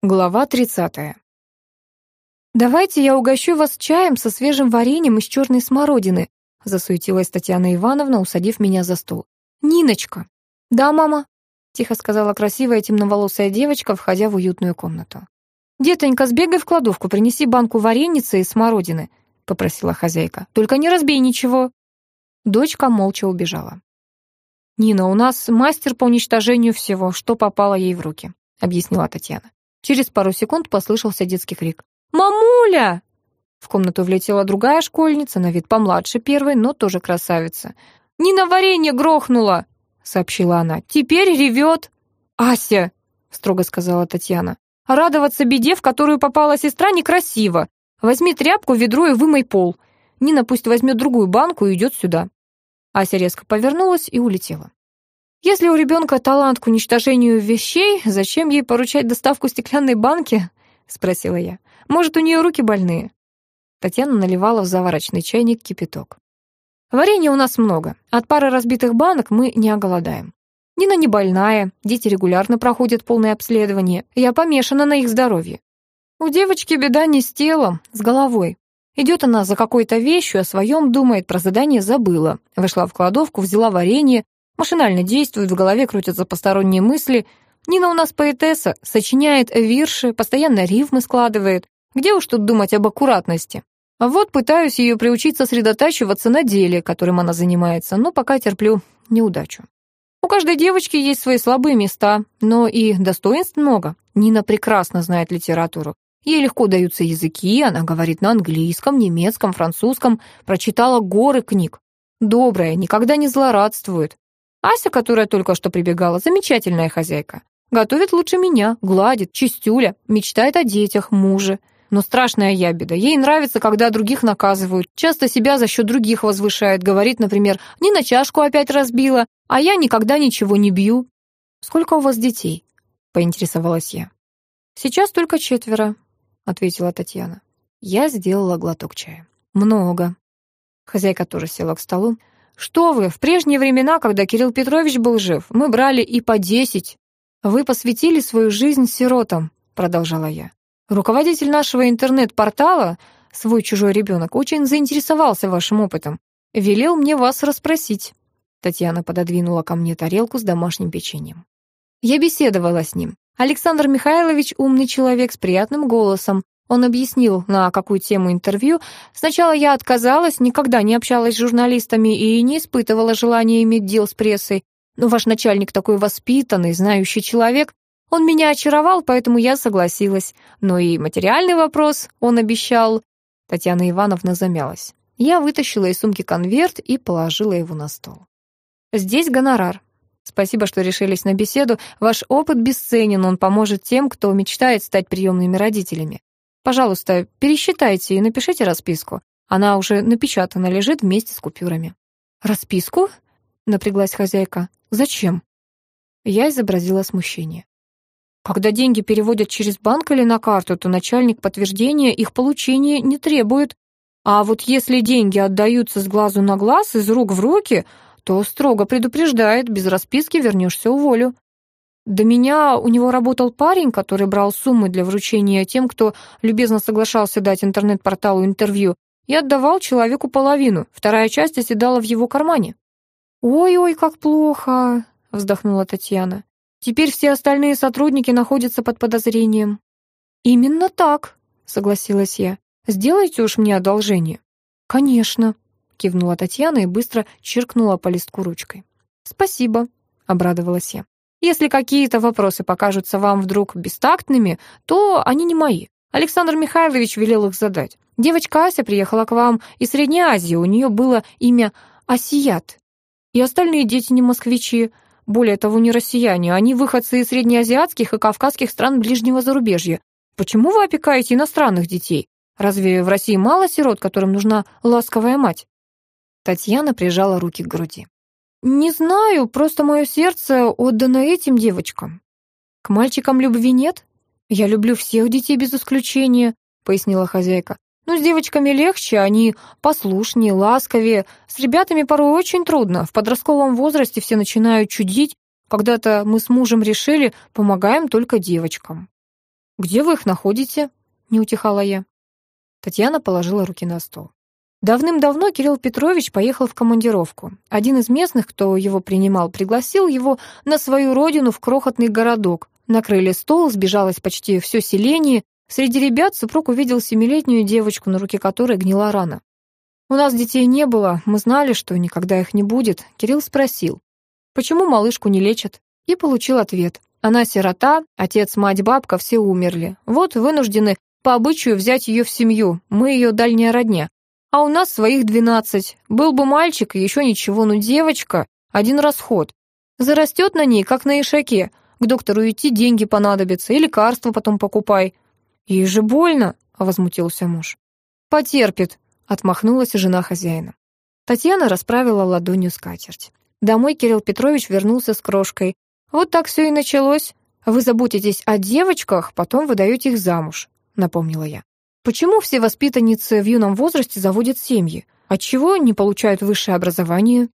Глава 30. «Давайте я угощу вас чаем со свежим вареньем из черной смородины», засуетилась Татьяна Ивановна, усадив меня за стол. «Ниночка!» «Да, мама», — тихо сказала красивая темноволосая девочка, входя в уютную комнату. «Детонька, сбегай в кладовку, принеси банку вареницы из смородины», — попросила хозяйка. «Только не разбей ничего». Дочка молча убежала. «Нина, у нас мастер по уничтожению всего, что попало ей в руки», — объяснила Татьяна. Через пару секунд послышался детский крик. «Мамуля!» В комнату влетела другая школьница, на вид помладше первой, но тоже красавица. «Нина варенье грохнула!» — сообщила она. «Теперь ревет!» «Ася!» — строго сказала Татьяна. «Радоваться беде, в которую попала сестра, некрасиво. Возьми тряпку, ведро и вымой пол. Нина пусть возьмет другую банку и идет сюда». Ася резко повернулась и улетела. Если у ребенка талант к уничтожению вещей, зачем ей поручать доставку стеклянной банки? Спросила я. Может, у нее руки больные? Татьяна наливала в заварочный чайник кипяток. Варенья у нас много. От пары разбитых банок мы не оголодаем. Нина не больная, дети регулярно проходят полное обследование. Я помешана на их здоровье. У девочки беда не с телом, с головой. Идет она за какой-то вещью, о своем думает, про задание забыла. Вышла в кладовку, взяла варенье, Машинально действует, в голове крутятся посторонние мысли. Нина у нас поэтесса, сочиняет вирши, постоянно рифмы складывает. Где уж тут думать об аккуратности? А вот пытаюсь ее приучить сосредотачиваться на деле, которым она занимается, но пока терплю неудачу. У каждой девочки есть свои слабые места, но и достоинств много. Нина прекрасно знает литературу. Ей легко даются языки, она говорит на английском, немецком, французском, прочитала горы книг. Добрая, никогда не злорадствует. Ася, которая только что прибегала, замечательная хозяйка. Готовит лучше меня, гладит, чистюля, мечтает о детях, муже. Но страшная ябеда. Ей нравится, когда других наказывают. Часто себя за счет других возвышает. Говорит, например, «Не на чашку опять разбила, а я никогда ничего не бью». «Сколько у вас детей?» — поинтересовалась я. «Сейчас только четверо», — ответила Татьяна. Я сделала глоток чая. «Много». Хозяйка тоже села к столу. «Что вы, в прежние времена, когда Кирилл Петрович был жив, мы брали и по десять. Вы посвятили свою жизнь сиротам», — продолжала я. «Руководитель нашего интернет-портала, свой чужой ребенок, очень заинтересовался вашим опытом. Велел мне вас расспросить». Татьяна пододвинула ко мне тарелку с домашним печеньем. Я беседовала с ним. Александр Михайлович умный человек с приятным голосом, он объяснил, на какую тему интервью. Сначала я отказалась, никогда не общалась с журналистами и не испытывала желания иметь дел с прессой. Но ваш начальник такой воспитанный, знающий человек. Он меня очаровал, поэтому я согласилась. Но и материальный вопрос он обещал. Татьяна Ивановна замялась. Я вытащила из сумки конверт и положила его на стол. Здесь гонорар. Спасибо, что решились на беседу. Ваш опыт бесценен, он поможет тем, кто мечтает стать приемными родителями. Пожалуйста, пересчитайте и напишите расписку. Она уже напечатана, лежит вместе с купюрами». «Расписку?» — напряглась хозяйка. «Зачем?» Я изобразила смущение. Когда деньги переводят через банк или на карту, то начальник подтверждения их получения не требует. А вот если деньги отдаются с глазу на глаз, из рук в руки, то строго предупреждает, без расписки вернешься уволю. До меня у него работал парень, который брал суммы для вручения тем, кто любезно соглашался дать интернет-порталу интервью, и отдавал человеку половину, вторая часть оседала в его кармане. «Ой-ой, как плохо», — вздохнула Татьяна. «Теперь все остальные сотрудники находятся под подозрением». «Именно так», — согласилась я. «Сделайте уж мне одолжение». «Конечно», — кивнула Татьяна и быстро чиркнула по листку ручкой. «Спасибо», — обрадовалась я. Если какие-то вопросы покажутся вам вдруг бестактными, то они не мои. Александр Михайлович велел их задать. Девочка Ася приехала к вам из Средней Азии, у нее было имя Асият. И остальные дети не москвичи, более того, не россияне, они выходцы из среднеазиатских и кавказских стран ближнего зарубежья. Почему вы опекаете иностранных детей? Разве в России мало сирот, которым нужна ласковая мать? Татьяна прижала руки к груди. «Не знаю, просто мое сердце отдано этим девочкам. К мальчикам любви нет? Я люблю всех детей без исключения», — пояснила хозяйка. «Но с девочками легче, они послушнее, ласковее. С ребятами порой очень трудно. В подростковом возрасте все начинают чудить. Когда-то мы с мужем решили, помогаем только девочкам». «Где вы их находите?» — не утихала я. Татьяна положила руки на стол. Давным-давно Кирилл Петрович поехал в командировку. Один из местных, кто его принимал, пригласил его на свою родину в крохотный городок. Накрыли стол, сбежалось почти все селение. Среди ребят супруг увидел семилетнюю девочку, на руке которой гнила рана. «У нас детей не было, мы знали, что никогда их не будет». Кирилл спросил, почему малышку не лечат? И получил ответ. Она сирота, отец, мать, бабка все умерли. Вот вынуждены по обычаю взять ее в семью, мы ее дальняя родня. А у нас своих двенадцать. Был бы мальчик, еще ничего, но девочка — один расход. Зарастет на ней, как на ишаке. К доктору идти деньги понадобятся, и лекарства потом покупай. Ей же больно, — возмутился муж. Потерпит, — отмахнулась жена хозяина. Татьяна расправила ладонью скатерть. Домой Кирилл Петрович вернулся с крошкой. Вот так все и началось. Вы заботитесь о девочках, потом выдаете их замуж, напомнила я. Почему все воспитанницы в юном возрасте заводят семьи? Отчего не получают высшее образование?